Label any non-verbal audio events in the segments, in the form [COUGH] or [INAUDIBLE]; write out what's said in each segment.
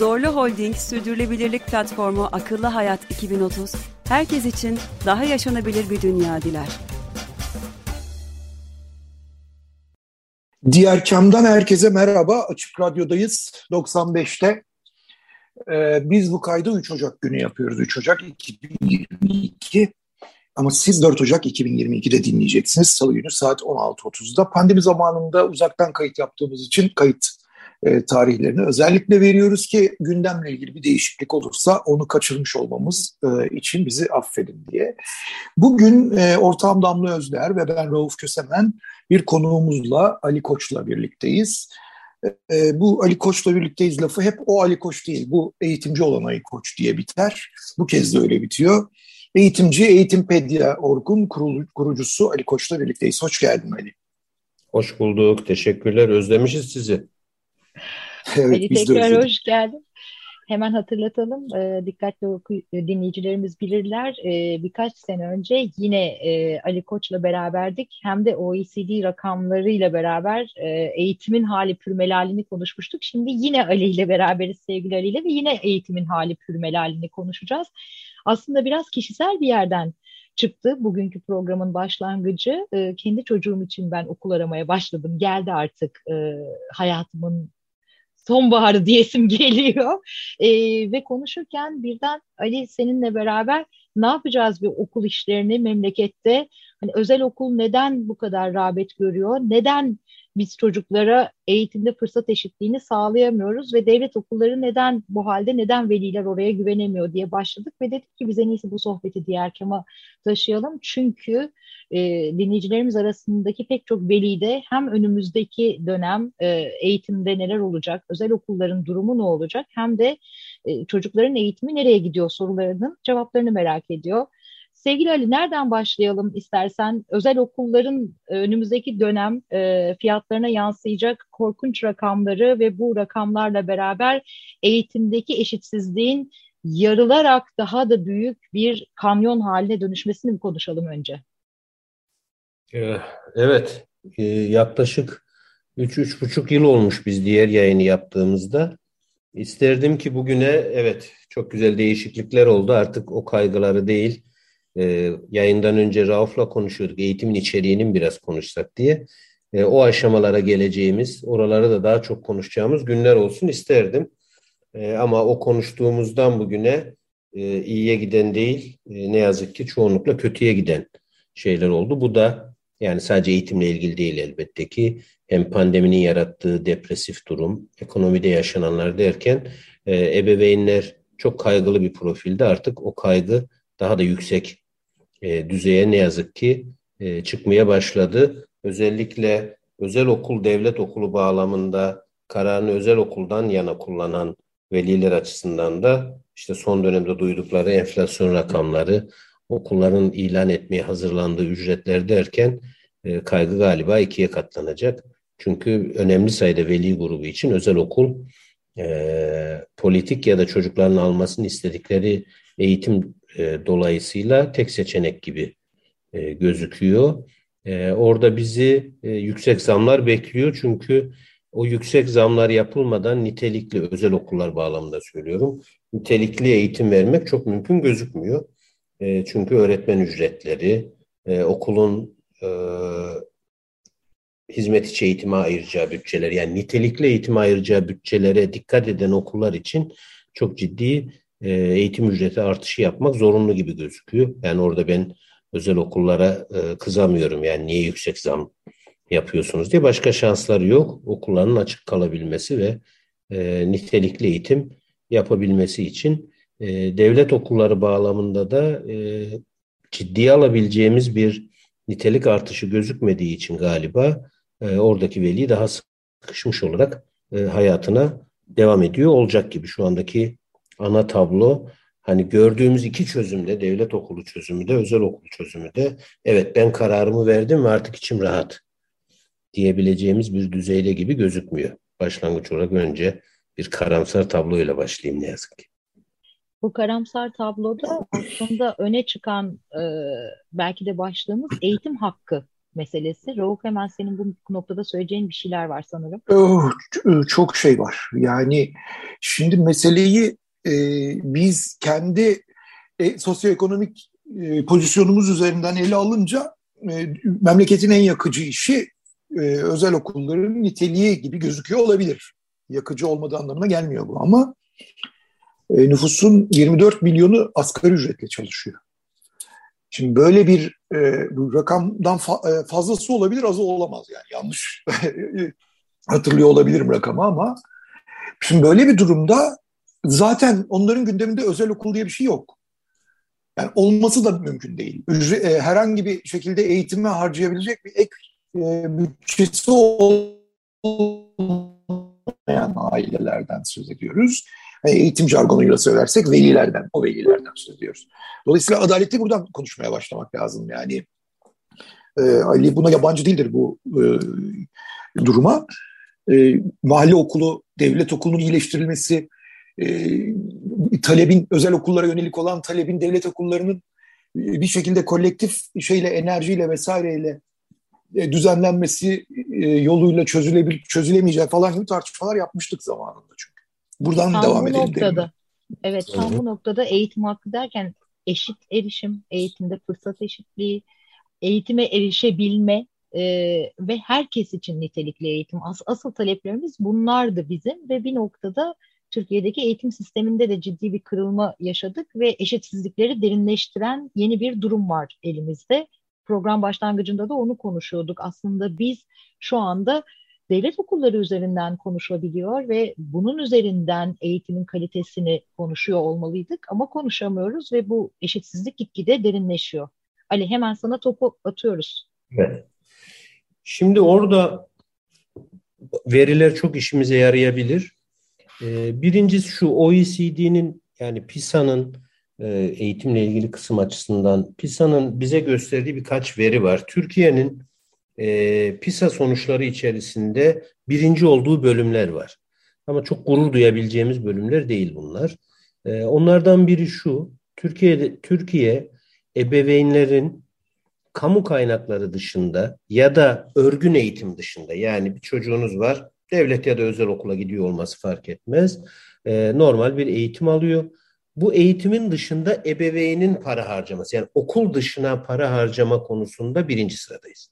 Zorlu Holding Sürdürülebilirlik Platformu Akıllı Hayat 2030, herkes için daha yaşanabilir bir dünya diler. Diğer Kam'dan herkese merhaba. Açık Radyo'dayız 95'te. Ee, biz bu kaydı 3 Ocak günü yapıyoruz. 3 Ocak 2022. Ama siz 4 Ocak 2022'de dinleyeceksiniz. Salı günü saat 16.30'da. Pandemi zamanında uzaktan kayıt yaptığımız için kayıt e, tarihlerini özellikle veriyoruz ki gündemle ilgili bir değişiklik olursa onu kaçırmış olmamız e, için bizi affedin diye. Bugün e, ortağım Damla Özler ve ben Rauf Kösemen bir konuğumuzla Ali Koç'la birlikteyiz. Bu Ali Koç'la birlikteyiz lafı hep o Ali Koç değil, bu eğitimci olan Ali Koç diye biter. Bu kez de öyle bitiyor. Eğitimci Eğitimpedia Orgun kurucusu Ali Koç'la birlikteyiz. Hoş geldin Ali. Hoş bulduk. Teşekkürler. Özlemişiz sizi. [LAUGHS] Evet, Ali tekrar hoş geldin. Hemen hatırlatalım, e, dikkatli oku, dinleyicilerimiz bilirler. E, birkaç sene önce yine e, Ali Koç'la beraberdik. Hem de OECD rakamlarıyla beraber e, eğitimin hali pürmelalini konuşmuştuk. Şimdi yine Ali ile beraberiz sevgili Ali ile ve yine eğitimin hali pürmelalini konuşacağız. Aslında biraz kişisel bir yerden çıktı bugünkü programın başlangıcı. E, kendi çocuğum için ben okul aramaya başladım. Geldi artık e, hayatımın sonbaharı diyesim geliyor. E, ve konuşurken birden Ali seninle beraber ne yapacağız bir okul işlerini memlekette? Hani özel okul neden bu kadar rağbet görüyor? Neden biz çocuklara eğitimde fırsat eşitliğini sağlayamıyoruz ve devlet okulları neden bu halde neden veliler oraya güvenemiyor diye başladık ve dedik ki biz en iyisi bu sohbeti diğer kema taşıyalım. Çünkü e, dinleyicilerimiz arasındaki pek çok veli de hem önümüzdeki dönem e, eğitimde neler olacak, özel okulların durumu ne olacak hem de e, çocukların eğitimi nereye gidiyor sorularının cevaplarını merak ediyor. Sevgili Ali nereden başlayalım istersen? Özel okulların e, önümüzdeki dönem e, fiyatlarına yansıyacak korkunç rakamları ve bu rakamlarla beraber eğitimdeki eşitsizliğin yarılarak daha da büyük bir kamyon haline dönüşmesini mi konuşalım önce? Ee, evet, ee, yaklaşık 3-3,5 yıl olmuş biz diğer yayını yaptığımızda. İsterdim ki bugüne evet çok güzel değişiklikler oldu. Artık o kaygıları değil, e, yayından önce Rauf'la konuşuyorduk. Eğitimin içeriğinin biraz konuşsak diye. E, o aşamalara geleceğimiz, oraları da daha çok konuşacağımız günler olsun isterdim. E, ama o konuştuğumuzdan bugüne e, iyiye giden değil, e, ne yazık ki çoğunlukla kötüye giden şeyler oldu. Bu da yani sadece eğitimle ilgili değil elbette ki hem pandeminin yarattığı depresif durum, ekonomide yaşananlar derken e, ebeveynler çok kaygılı bir profilde artık o kaygı daha da yüksek e, düzeye ne yazık ki e, çıkmaya başladı. Özellikle özel okul devlet okulu bağlamında kararını özel okuldan yana kullanan veliler açısından da işte son dönemde duydukları enflasyon rakamları, okulların ilan etmeye hazırlandığı ücretler derken e, kaygı galiba ikiye katlanacak. Çünkü önemli sayıda veli grubu için özel okul e, politik ya da çocukların almasını istedikleri eğitim e, dolayısıyla tek seçenek gibi e, gözüküyor. E, orada bizi e, yüksek zamlar bekliyor çünkü o yüksek zamlar yapılmadan nitelikli özel okullar bağlamında söylüyorum. Nitelikli eğitim vermek çok mümkün gözükmüyor. E, çünkü öğretmen ücretleri, e, okulun e, hizmet içi eğitime ayıracağı bütçeler yani nitelikli eğitime ayıracağı bütçelere dikkat eden okullar için çok ciddi e, eğitim ücreti artışı yapmak zorunlu gibi gözüküyor. Yani orada ben özel okullara e, kızamıyorum. Yani niye yüksek zam yapıyorsunuz diye. Başka şansları yok. Okulların açık kalabilmesi ve e, nitelikli eğitim yapabilmesi için devlet okulları bağlamında da ciddiye alabileceğimiz bir nitelik artışı gözükmediği için galiba oradaki veli daha sıkışmış olarak hayatına devam ediyor. Olacak gibi şu andaki ana tablo hani gördüğümüz iki çözümde devlet okulu çözümü de özel okul çözümü de evet ben kararımı verdim ve artık içim rahat diyebileceğimiz bir düzeyde gibi gözükmüyor. Başlangıç olarak önce bir karamsar tabloyla başlayayım ne yazık ki. Bu karamsar tabloda aslında öne çıkan e, belki de başlığımız eğitim hakkı meselesi. Rauf hemen senin bu noktada söyleyeceğin bir şeyler var sanırım. Oh, çok şey var. Yani şimdi meseleyi e, biz kendi e, sosyoekonomik e, pozisyonumuz üzerinden ele alınca e, memleketin en yakıcı işi e, özel okulların niteliği gibi gözüküyor olabilir. Yakıcı olmadığı anlamına gelmiyor bu ama e, nüfusun 24 milyonu asgari ücretle çalışıyor. Şimdi böyle bir e, rakamdan fa- e, fazlası olabilir, azı olamaz yani yanlış [LAUGHS] hatırlıyor olabilirim rakamı ama şimdi böyle bir durumda zaten onların gündeminde özel okul diye bir şey yok. Yani olması da mümkün değil. Ücre, e, herhangi bir şekilde eğitime harcayabilecek bir ek e, bütçesi olmayan ailelerden söz ediyoruz. Yani eğitim jargonuyla söylersek velilerden, o velilerden söz ediyoruz. Dolayısıyla adaleti buradan konuşmaya başlamak lazım. Yani e, Ali buna yabancı değildir bu e, duruma. E, mahalle okulu, devlet okulunun iyileştirilmesi, e, talebin, özel okullara yönelik olan talebin devlet okullarının bir şekilde kolektif şeyle, enerjiyle vesaireyle e, düzenlenmesi e, yoluyla çözülebilir, çözülemeyecek falan gibi tartışmalar yapmıştık zamanında çünkü. Buradan tam devam bu edelim. Noktada, evet tam bu noktada eğitim hakkı derken eşit erişim, eğitimde fırsat eşitliği, eğitime erişebilme e, ve herkes için nitelikli eğitim. As, asıl taleplerimiz bunlardı bizim ve bir noktada Türkiye'deki eğitim sisteminde de ciddi bir kırılma yaşadık ve eşitsizlikleri derinleştiren yeni bir durum var elimizde. Program başlangıcında da onu konuşuyorduk. Aslında biz şu anda devlet okulları üzerinden konuşabiliyor ve bunun üzerinden eğitimin kalitesini konuşuyor olmalıydık ama konuşamıyoruz ve bu eşitsizlik gitgide derinleşiyor. Ali hemen sana topu atıyoruz. Evet. Şimdi orada veriler çok işimize yarayabilir. Ee, birincisi şu OECD'nin yani PISA'nın e, eğitimle ilgili kısım açısından PISA'nın bize gösterdiği birkaç veri var. Türkiye'nin e, PISA sonuçları içerisinde birinci olduğu bölümler var. Ama çok gurur duyabileceğimiz bölümler değil bunlar. E, onlardan biri şu, Türkiye'de Türkiye ebeveynlerin kamu kaynakları dışında ya da örgün eğitim dışında yani bir çocuğunuz var devlet ya da özel okula gidiyor olması fark etmez. E, normal bir eğitim alıyor. Bu eğitimin dışında ebeveynin para harcaması yani okul dışına para harcama konusunda birinci sıradayız.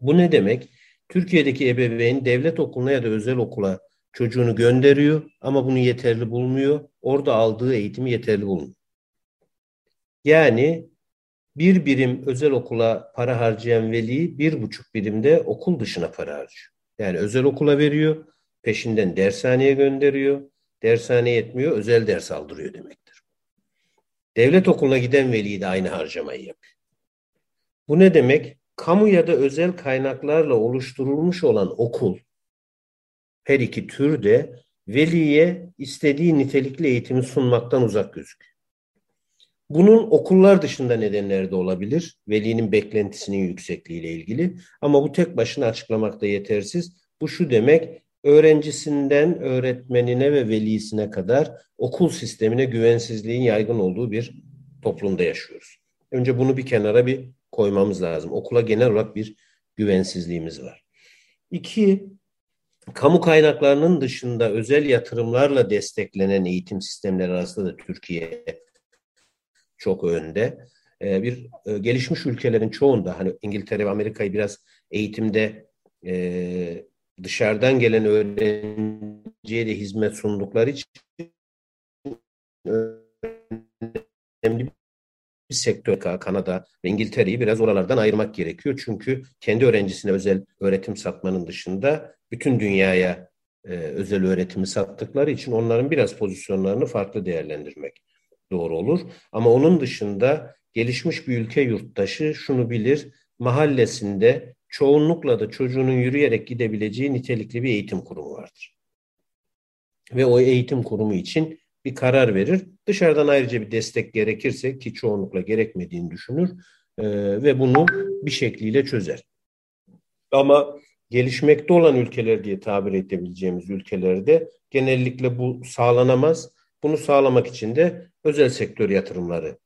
Bu ne demek? Türkiye'deki ebeveyn devlet okuluna ya da özel okula çocuğunu gönderiyor ama bunu yeterli bulmuyor. Orada aldığı eğitimi yeterli bulmuyor. Yani bir birim özel okula para harcayan veli bir buçuk birimde okul dışına para harcıyor. Yani özel okula veriyor, peşinden dershaneye gönderiyor. Dershane yetmiyor, özel ders aldırıyor demektir. Devlet okuluna giden veli de aynı harcamayı yapıyor. Bu ne demek? Kamu ya da özel kaynaklarla oluşturulmuş olan okul her iki türde veliye istediği nitelikli eğitimi sunmaktan uzak gözüküyor. Bunun okullar dışında nedenleri de olabilir. Velinin beklentisinin yüksekliğiyle ilgili. Ama bu tek başına açıklamak da yetersiz. Bu şu demek, öğrencisinden öğretmenine ve velisine kadar okul sistemine güvensizliğin yaygın olduğu bir toplumda yaşıyoruz. Önce bunu bir kenara bir koymamız lazım. Okula genel olarak bir güvensizliğimiz var. İki, kamu kaynaklarının dışında özel yatırımlarla desteklenen eğitim sistemleri arasında da Türkiye çok önde. Ee, bir e, gelişmiş ülkelerin çoğunda hani İngiltere ve Amerika'yı biraz eğitimde e, dışarıdan gelen öğrenciye de hizmet sundukları için önemli bir sektör Kanada ve İngiltere'yi biraz oralardan ayırmak gerekiyor. Çünkü kendi öğrencisine özel öğretim satmanın dışında bütün dünyaya e, özel öğretimi sattıkları için onların biraz pozisyonlarını farklı değerlendirmek doğru olur. Ama onun dışında gelişmiş bir ülke yurttaşı şunu bilir, mahallesinde çoğunlukla da çocuğunun yürüyerek gidebileceği nitelikli bir eğitim kurumu vardır. ve o eğitim kurumu için bir karar verir. Dışarıdan ayrıca bir destek gerekirse ki çoğunlukla gerekmediğini düşünür e, ve bunu bir şekliyle çözer. Ama gelişmekte olan ülkeler diye tabir edebileceğimiz ülkelerde genellikle bu sağlanamaz. Bunu sağlamak için de özel sektör yatırımları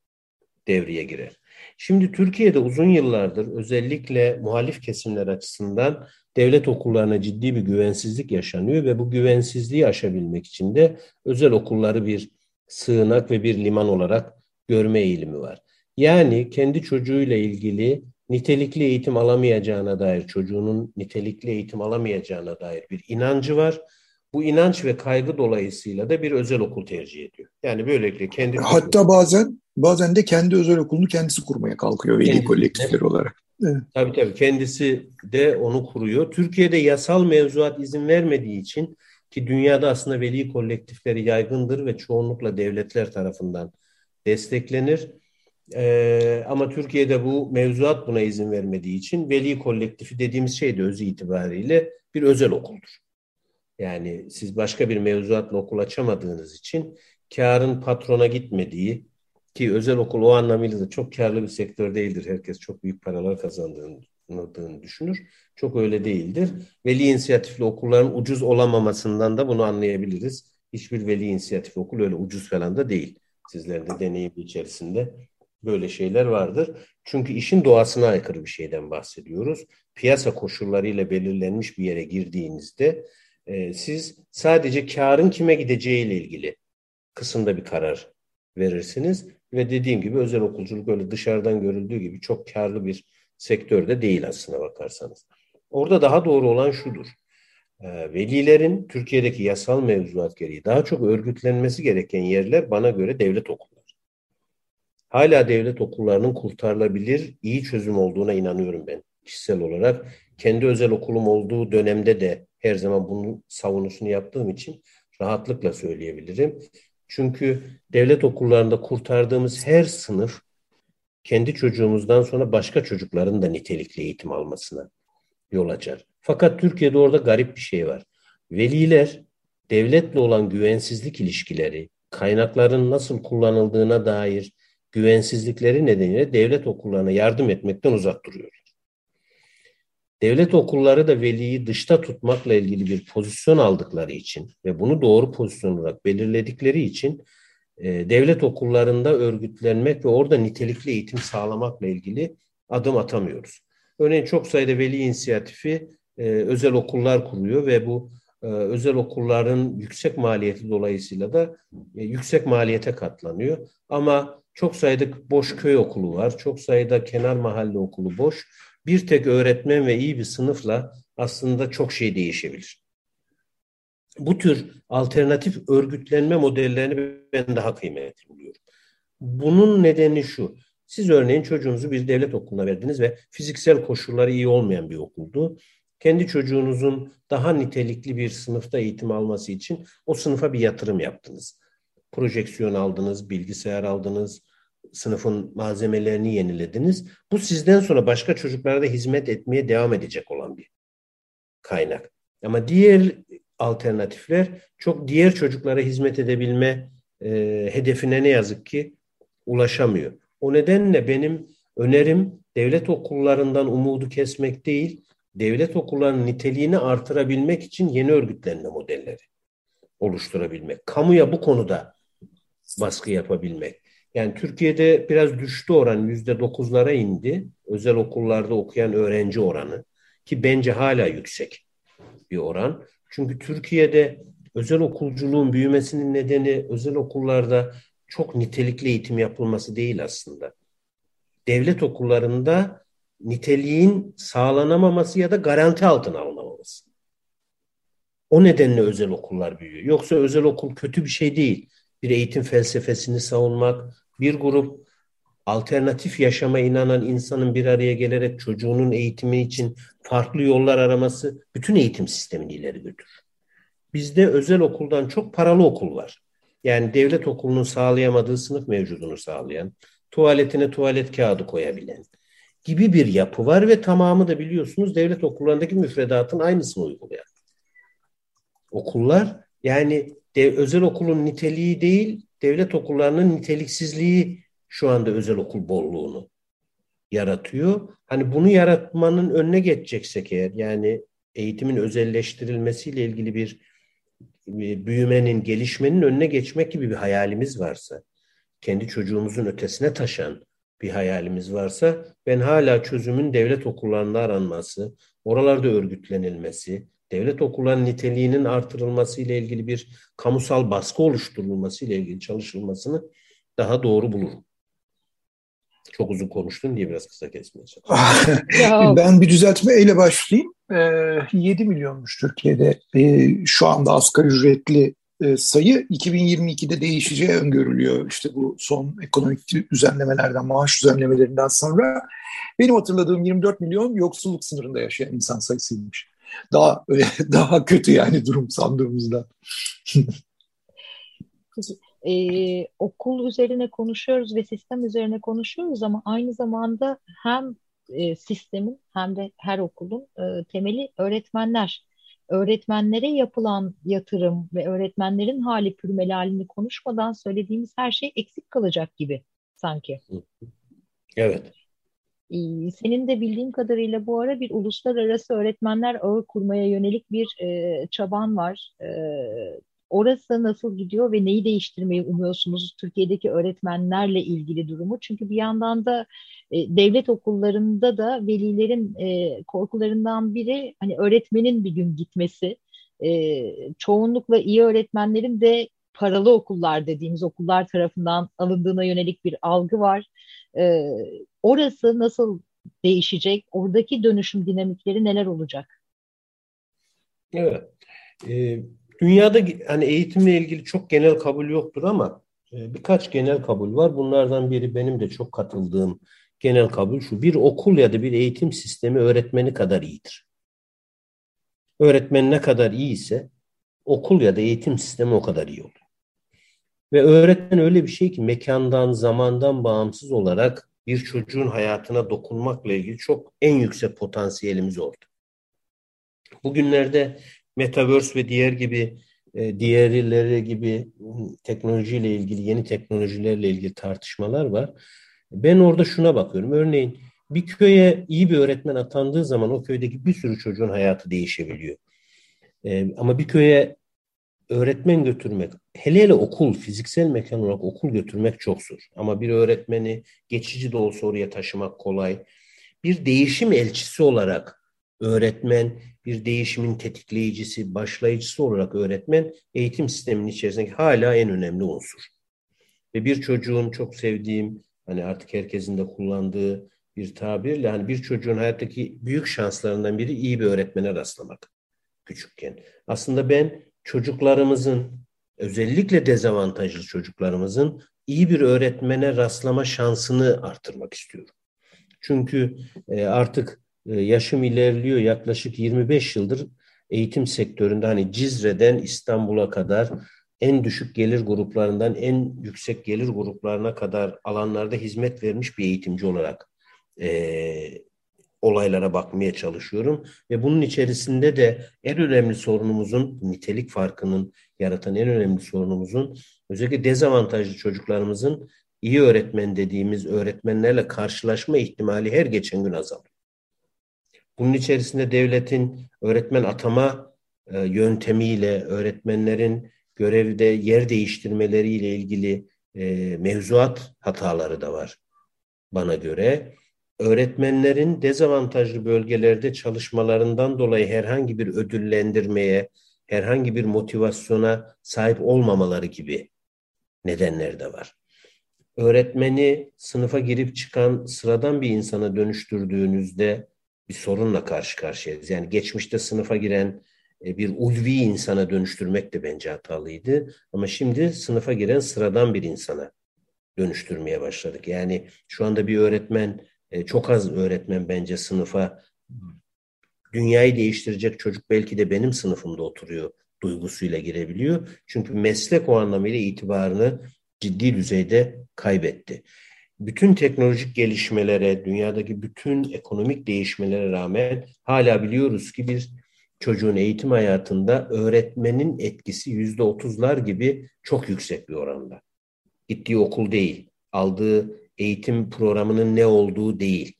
devreye girer. Şimdi Türkiye'de uzun yıllardır özellikle muhalif kesimler açısından devlet okullarına ciddi bir güvensizlik yaşanıyor ve bu güvensizliği aşabilmek için de özel okulları bir sığınak ve bir liman olarak görme eğilimi var. Yani kendi çocuğuyla ilgili nitelikli eğitim alamayacağına dair, çocuğunun nitelikli eğitim alamayacağına dair bir inancı var. Bu inanç ve kaygı dolayısıyla da bir özel okul tercih ediyor. Yani böylelikle kendi... Hatta bazen bazen de kendi özel okulunu kendisi kurmaya kalkıyor veli kolektifleri olarak. Evet. Tabii tabii kendisi de onu kuruyor. Türkiye'de yasal mevzuat izin vermediği için ki dünyada aslında veli kolektifleri yaygındır ve çoğunlukla devletler tarafından desteklenir. Ee, ama Türkiye'de bu mevzuat buna izin vermediği için veli kolektifi dediğimiz şey de özü itibariyle bir özel okuldur. Yani siz başka bir mevzuatla okul açamadığınız için karın patrona gitmediği ki özel okul o anlamıyla da çok karlı bir sektör değildir. Herkes çok büyük paralar kazandığını düşünür. Çok öyle değildir. Veli inisiyatifli okulların ucuz olamamasından da bunu anlayabiliriz. Hiçbir veli inisiyatifli okul öyle ucuz falan da değil. Sizlerin de deneyim içerisinde böyle şeyler vardır. Çünkü işin doğasına aykırı bir şeyden bahsediyoruz. Piyasa koşullarıyla belirlenmiş bir yere girdiğinizde e, siz sadece karın kime gideceğiyle ilgili kısımda bir karar verirsiniz. Ve dediğim gibi özel okulculuk öyle dışarıdan görüldüğü gibi çok karlı bir sektörde değil aslına bakarsanız. Orada daha doğru olan şudur. E, velilerin Türkiye'deki yasal mevzuat gereği daha çok örgütlenmesi gereken yerler bana göre devlet okulları. Hala devlet okullarının kurtarılabilir, iyi çözüm olduğuna inanıyorum ben kişisel olarak. Kendi özel okulum olduğu dönemde de her zaman bunun savunusunu yaptığım için rahatlıkla söyleyebilirim. Çünkü devlet okullarında kurtardığımız her sınıf kendi çocuğumuzdan sonra başka çocukların da nitelikli eğitim almasına yol açar. Fakat Türkiye'de orada garip bir şey var. Veliler devletle olan güvensizlik ilişkileri, kaynakların nasıl kullanıldığına dair güvensizlikleri nedeniyle devlet okullarına yardım etmekten uzak duruyor. Devlet okulları da veliyi dışta tutmakla ilgili bir pozisyon aldıkları için ve bunu doğru pozisyon olarak belirledikleri için e, devlet okullarında örgütlenmek ve orada nitelikli eğitim sağlamakla ilgili adım atamıyoruz. Örneğin çok sayıda veli inisiyatifi e, özel okullar kuruyor ve bu e, özel okulların yüksek maliyeti dolayısıyla da e, yüksek maliyete katlanıyor. Ama çok sayıda boş köy okulu var, çok sayıda kenar mahalle okulu boş bir tek öğretmen ve iyi bir sınıfla aslında çok şey değişebilir. Bu tür alternatif örgütlenme modellerini ben daha kıymetli buluyorum. Bunun nedeni şu. Siz örneğin çocuğunuzu bir devlet okuluna verdiniz ve fiziksel koşulları iyi olmayan bir okuldu. Kendi çocuğunuzun daha nitelikli bir sınıfta eğitim alması için o sınıfa bir yatırım yaptınız. Projeksiyon aldınız, bilgisayar aldınız, sınıfın malzemelerini yenilediniz. Bu sizden sonra başka çocuklara da hizmet etmeye devam edecek olan bir kaynak. Ama diğer alternatifler çok diğer çocuklara hizmet edebilme e, hedefine ne yazık ki ulaşamıyor. O nedenle benim önerim devlet okullarından umudu kesmek değil, devlet okullarının niteliğini artırabilmek için yeni örgütlenme modelleri oluşturabilmek. Kamuya bu konuda baskı yapabilmek. Yani Türkiye'de biraz düştü oran yüzde dokuzlara indi. Özel okullarda okuyan öğrenci oranı ki bence hala yüksek bir oran. Çünkü Türkiye'de özel okulculuğun büyümesinin nedeni özel okullarda çok nitelikli eğitim yapılması değil aslında. Devlet okullarında niteliğin sağlanamaması ya da garanti altına alınamaması. O nedenle özel okullar büyüyor. Yoksa özel okul kötü bir şey değil. Bir eğitim felsefesini savunmak, bir grup alternatif yaşama inanan insanın bir araya gelerek çocuğunun eğitimi için farklı yollar araması bütün eğitim sistemini ileri götürür. Bizde özel okuldan çok paralı okul var. Yani devlet okulunun sağlayamadığı sınıf mevcudunu sağlayan, tuvaletine tuvalet kağıdı koyabilen gibi bir yapı var ve tamamı da biliyorsunuz devlet okullarındaki müfredatın aynısını uygulayan. Okullar Yani de, özel okulun niteliği değil, devlet okullarının niteliksizliği şu anda özel okul bolluğunu yaratıyor. Hani bunu yaratmanın önüne geçeceksek eğer yani eğitimin özelleştirilmesiyle ilgili bir büyümenin, gelişmenin önüne geçmek gibi bir hayalimiz varsa, kendi çocuğumuzun ötesine taşan bir hayalimiz varsa ben hala çözümün devlet okullarında aranması, oralarda örgütlenilmesi, devlet okullarının niteliğinin artırılması ile ilgili bir kamusal baskı oluşturulması ile ilgili çalışılmasını daha doğru bulurum. Çok uzun konuştun diye biraz kısa kesmeye [LAUGHS] ben bir düzeltme ile başlayayım. E, ee, 7 milyonmuş Türkiye'de e, şu anda asgari ücretli e, sayı 2022'de değişeceği öngörülüyor. İşte bu son ekonomik düzenlemelerden, maaş düzenlemelerinden sonra. Benim hatırladığım 24 milyon yoksulluk sınırında yaşayan insan sayısıymış. Daha [LAUGHS] daha kötü yani durum sandığımızda. [LAUGHS] ee, okul üzerine konuşuyoruz ve sistem üzerine konuşuyoruz ama aynı zamanda hem e, sistemin hem de her okulun e, temeli öğretmenler. Öğretmenlere yapılan yatırım ve öğretmenlerin hali pürmelalini konuşmadan söylediğimiz her şey eksik kalacak gibi sanki. Evet. Ee, senin de bildiğim kadarıyla bu ara bir uluslararası öğretmenler ağı kurmaya yönelik bir e, çaban var. E, Orası nasıl gidiyor ve neyi değiştirmeyi umuyorsunuz Türkiye'deki öğretmenlerle ilgili durumu? Çünkü bir yandan da e, devlet okullarında da velilerin e, korkularından biri hani öğretmenin bir gün gitmesi. E, çoğunlukla iyi öğretmenlerin de paralı okullar dediğimiz okullar tarafından alındığına yönelik bir algı var. E, orası nasıl değişecek? Oradaki dönüşüm dinamikleri neler olacak? Evet. Ee, Dünyada hani eğitimle ilgili çok genel kabul yoktur ama e, birkaç genel kabul var. Bunlardan biri benim de çok katıldığım genel kabul şu. Bir okul ya da bir eğitim sistemi öğretmeni kadar iyidir. Öğretmen ne kadar iyi ise okul ya da eğitim sistemi o kadar iyi olur. Ve öğretmen öyle bir şey ki mekandan, zamandan bağımsız olarak bir çocuğun hayatına dokunmakla ilgili çok en yüksek potansiyelimiz orada. Bugünlerde Metaverse ve diğer gibi e, diğerleri gibi teknolojiyle ilgili, yeni teknolojilerle ilgili tartışmalar var. Ben orada şuna bakıyorum. Örneğin bir köye iyi bir öğretmen atandığı zaman o köydeki bir sürü çocuğun hayatı değişebiliyor. E, ama bir köye öğretmen götürmek, hele hele okul, fiziksel mekan olarak okul götürmek çok zor. Ama bir öğretmeni geçici de olsa oraya taşımak kolay. Bir değişim elçisi olarak öğretmen bir değişimin tetikleyicisi, başlayıcısı olarak öğretmen eğitim sisteminin içerisindeki hala en önemli unsur. Ve bir çocuğun çok sevdiğim, hani artık herkesin de kullandığı bir tabirle hani bir çocuğun hayattaki büyük şanslarından biri iyi bir öğretmene rastlamak küçükken. Aslında ben çocuklarımızın özellikle dezavantajlı çocuklarımızın iyi bir öğretmene rastlama şansını artırmak istiyorum. Çünkü e, artık ee, yaşım ilerliyor yaklaşık 25 yıldır eğitim sektöründe hani Cizre'den İstanbul'a kadar en düşük gelir gruplarından en yüksek gelir gruplarına kadar alanlarda hizmet vermiş bir eğitimci olarak e, olaylara bakmaya çalışıyorum. Ve bunun içerisinde de en önemli sorunumuzun, nitelik farkının yaratan en önemli sorunumuzun özellikle dezavantajlı çocuklarımızın iyi öğretmen dediğimiz öğretmenlerle karşılaşma ihtimali her geçen gün azalıyor. Bunun içerisinde devletin öğretmen atama e, yöntemiyle öğretmenlerin görevde yer değiştirmeleriyle ilgili e, mevzuat hataları da var bana göre. Öğretmenlerin dezavantajlı bölgelerde çalışmalarından dolayı herhangi bir ödüllendirmeye, herhangi bir motivasyona sahip olmamaları gibi nedenler de var. Öğretmeni sınıfa girip çıkan sıradan bir insana dönüştürdüğünüzde bir sorunla karşı karşıyayız. Yani geçmişte sınıfa giren e, bir ulvi insana dönüştürmek de bence hatalıydı. Ama şimdi sınıfa giren sıradan bir insana dönüştürmeye başladık. Yani şu anda bir öğretmen, e, çok az öğretmen bence sınıfa dünyayı değiştirecek çocuk belki de benim sınıfımda oturuyor duygusuyla girebiliyor. Çünkü meslek o anlamıyla itibarını ciddi düzeyde kaybetti bütün teknolojik gelişmelere, dünyadaki bütün ekonomik değişmelere rağmen hala biliyoruz ki bir çocuğun eğitim hayatında öğretmenin etkisi yüzde otuzlar gibi çok yüksek bir oranda. Gittiği okul değil, aldığı eğitim programının ne olduğu değil,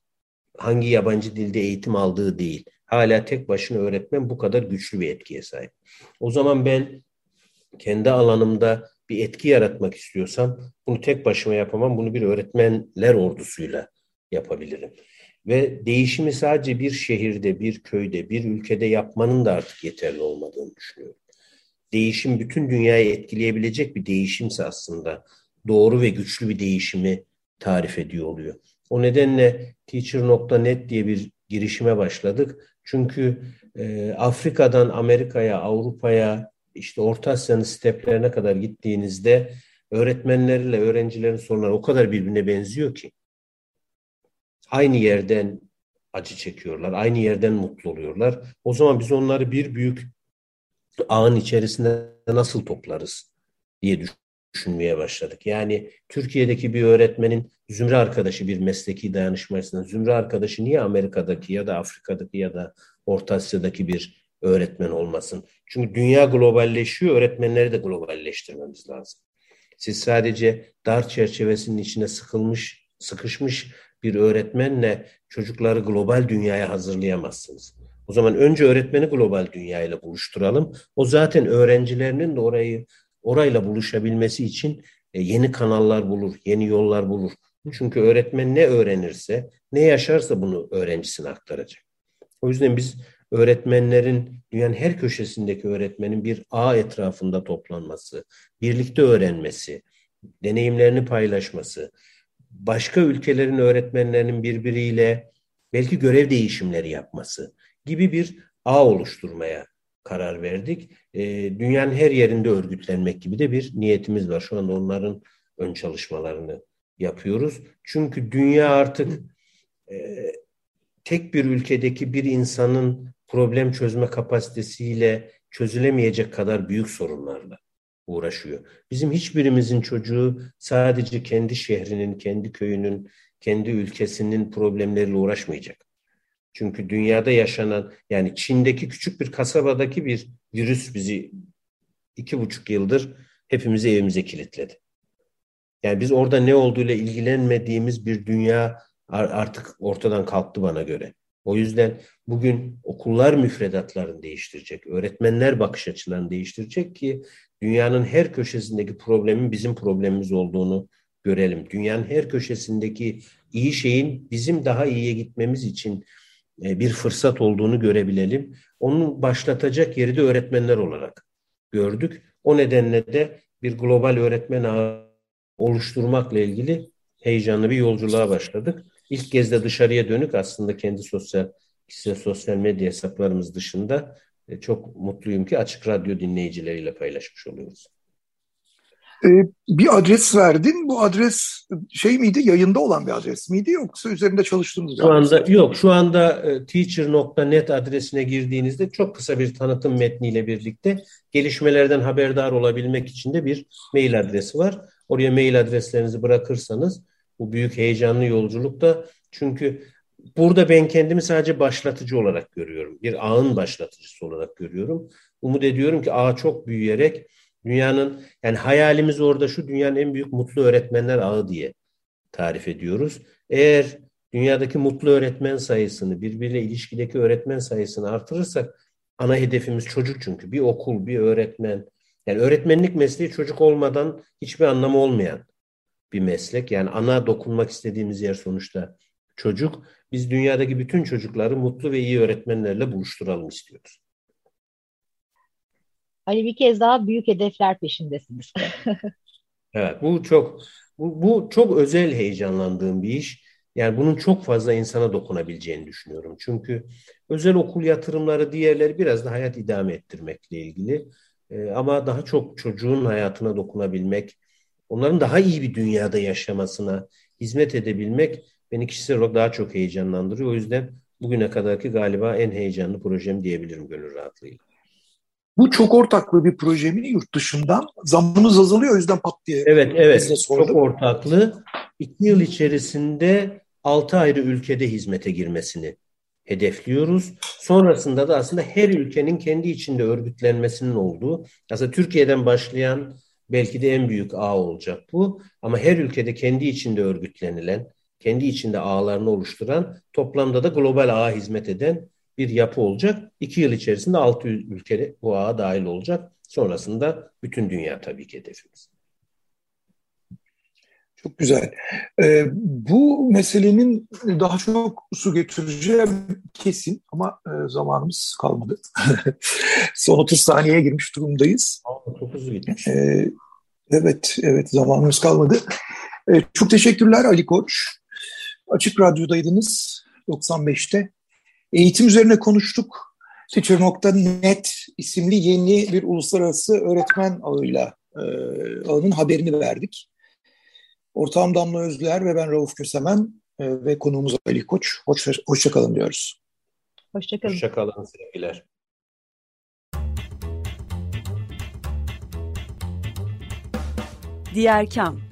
hangi yabancı dilde eğitim aldığı değil. Hala tek başına öğretmen bu kadar güçlü bir etkiye sahip. O zaman ben kendi alanımda bir etki yaratmak istiyorsam bunu tek başıma yapamam. Bunu bir öğretmenler ordusuyla yapabilirim. Ve değişimi sadece bir şehirde, bir köyde, bir ülkede yapmanın da artık yeterli olmadığını düşünüyorum. Değişim bütün dünyayı etkileyebilecek bir değişimse aslında doğru ve güçlü bir değişimi tarif ediyor oluyor. O nedenle Teacher.net diye bir girişime başladık. Çünkü e, Afrika'dan Amerika'ya, Avrupa'ya, işte Orta Asya'nın steplerine kadar gittiğinizde öğretmenlerle öğrencilerin sorunları o kadar birbirine benziyor ki aynı yerden acı çekiyorlar, aynı yerden mutlu oluyorlar. O zaman biz onları bir büyük ağın içerisinde nasıl toplarız diye düşünmeye başladık. Yani Türkiye'deki bir öğretmenin zümre arkadaşı bir mesleki dayanışmasında zümre arkadaşı niye Amerika'daki ya da Afrika'daki ya da Orta Asya'daki bir öğretmen olmasın? Çünkü dünya globalleşiyor, öğretmenleri de globalleştirmemiz lazım. Siz sadece dar çerçevesinin içine sıkılmış, sıkışmış bir öğretmenle çocukları global dünyaya hazırlayamazsınız. O zaman önce öğretmeni global dünyayla buluşturalım. O zaten öğrencilerinin de orayı orayla buluşabilmesi için e, yeni kanallar bulur, yeni yollar bulur. Çünkü öğretmen ne öğrenirse, ne yaşarsa bunu öğrencisine aktaracak. O yüzden biz öğretmenlerin, dünyanın her köşesindeki öğretmenin bir ağ etrafında toplanması, birlikte öğrenmesi, deneyimlerini paylaşması, başka ülkelerin öğretmenlerinin birbiriyle belki görev değişimleri yapması gibi bir ağ oluşturmaya karar verdik. E, dünyanın her yerinde örgütlenmek gibi de bir niyetimiz var. Şu anda onların ön çalışmalarını yapıyoruz. Çünkü dünya artık e, tek bir ülkedeki bir insanın problem çözme kapasitesiyle çözülemeyecek kadar büyük sorunlarla uğraşıyor. Bizim hiçbirimizin çocuğu sadece kendi şehrinin, kendi köyünün, kendi ülkesinin problemleriyle uğraşmayacak. Çünkü dünyada yaşanan yani Çin'deki küçük bir kasabadaki bir virüs bizi iki buçuk yıldır hepimizi evimize kilitledi. Yani biz orada ne olduğuyla ilgilenmediğimiz bir dünya artık ortadan kalktı bana göre. O yüzden bugün okullar müfredatlarını değiştirecek, öğretmenler bakış açılarını değiştirecek ki dünyanın her köşesindeki problemin bizim problemimiz olduğunu görelim. Dünyanın her köşesindeki iyi şeyin bizim daha iyiye gitmemiz için bir fırsat olduğunu görebilelim. Onu başlatacak yeri de öğretmenler olarak gördük. O nedenle de bir global öğretmen ağı oluşturmakla ilgili heyecanlı bir yolculuğa başladık. İlk kez de dışarıya dönük aslında kendi sosyal kişisel sosyal medya hesaplarımız dışında e, çok mutluyum ki Açık Radyo dinleyicileriyle paylaşmış oluyoruz. Ee, bir adres verdin. Bu adres şey miydi? Yayında olan bir adres miydi yoksa üzerinde çalıştığınız Şu anda adres yok. Şu anda e, teacher.net adresine girdiğinizde çok kısa bir tanıtım metniyle birlikte gelişmelerden haberdar olabilmek için de bir mail adresi var. Oraya mail adreslerinizi bırakırsanız bu büyük heyecanlı yolculukta çünkü burada ben kendimi sadece başlatıcı olarak görüyorum. Bir ağın başlatıcısı olarak görüyorum. Umut ediyorum ki ağ çok büyüyerek Dünyanın yani hayalimiz orada şu dünyanın en büyük mutlu öğretmenler ağı diye tarif ediyoruz. Eğer dünyadaki mutlu öğretmen sayısını, birbiriyle ilişkideki öğretmen sayısını artırırsak ana hedefimiz çocuk çünkü. Bir okul, bir öğretmen. Yani öğretmenlik mesleği çocuk olmadan hiçbir anlamı olmayan bir meslek. Yani ana dokunmak istediğimiz yer sonuçta çocuk. Biz dünyadaki bütün çocukları mutlu ve iyi öğretmenlerle buluşturalım istiyoruz. Hani bir kez daha büyük hedefler peşindesiniz. [LAUGHS] evet bu çok bu, bu çok özel heyecanlandığım bir iş. Yani bunun çok fazla insana dokunabileceğini düşünüyorum. Çünkü özel okul yatırımları diğerleri biraz da hayat idame ettirmekle ilgili. Ee, ama daha çok çocuğun hayatına dokunabilmek, onların daha iyi bir dünyada yaşamasına hizmet edebilmek beni kişisel olarak daha çok heyecanlandırıyor. O yüzden bugüne kadarki galiba en heyecanlı projem diyebilirim gönül rahatlığıyla. Bu çok ortaklı bir proje mi yurt dışından? Zammınız azalıyor o yüzden pat diye. Evet evet çok ortaklı. İki yıl içerisinde altı ayrı ülkede hizmete girmesini hedefliyoruz. Sonrasında da aslında her ülkenin kendi içinde örgütlenmesinin olduğu, aslında Türkiye'den başlayan belki de en büyük ağ olacak bu. Ama her ülkede kendi içinde örgütlenilen, kendi içinde ağlarını oluşturan, toplamda da global ağa hizmet eden bir yapı olacak. İki yıl içerisinde altı ülke bu ağa dahil olacak. Sonrasında bütün dünya tabii ki hedefimiz. Çok güzel. Ee, bu meselenin daha çok su getireceği kesin ama e, zamanımız kalmadı. [LAUGHS] Son 30 saniyeye girmiş durumdayız. Çok hızlı gitmiş. Ee, evet, evet zamanımız kalmadı. Ee, çok teşekkürler Ali Koç. Açık Radyo'daydınız 95'te. Eğitim üzerine konuştuk. Teacher.net isimli yeni bir uluslararası öğretmen ağıyla e, ağının haberini verdik. Ortağım Damla Özler ve ben Rauf Kösemen e, ve konuğumuz Ali Koç. Hoşça, hoşça kalın diyoruz. Hoşçakalın. Hoşçakalın sevgiler. Diğer Kam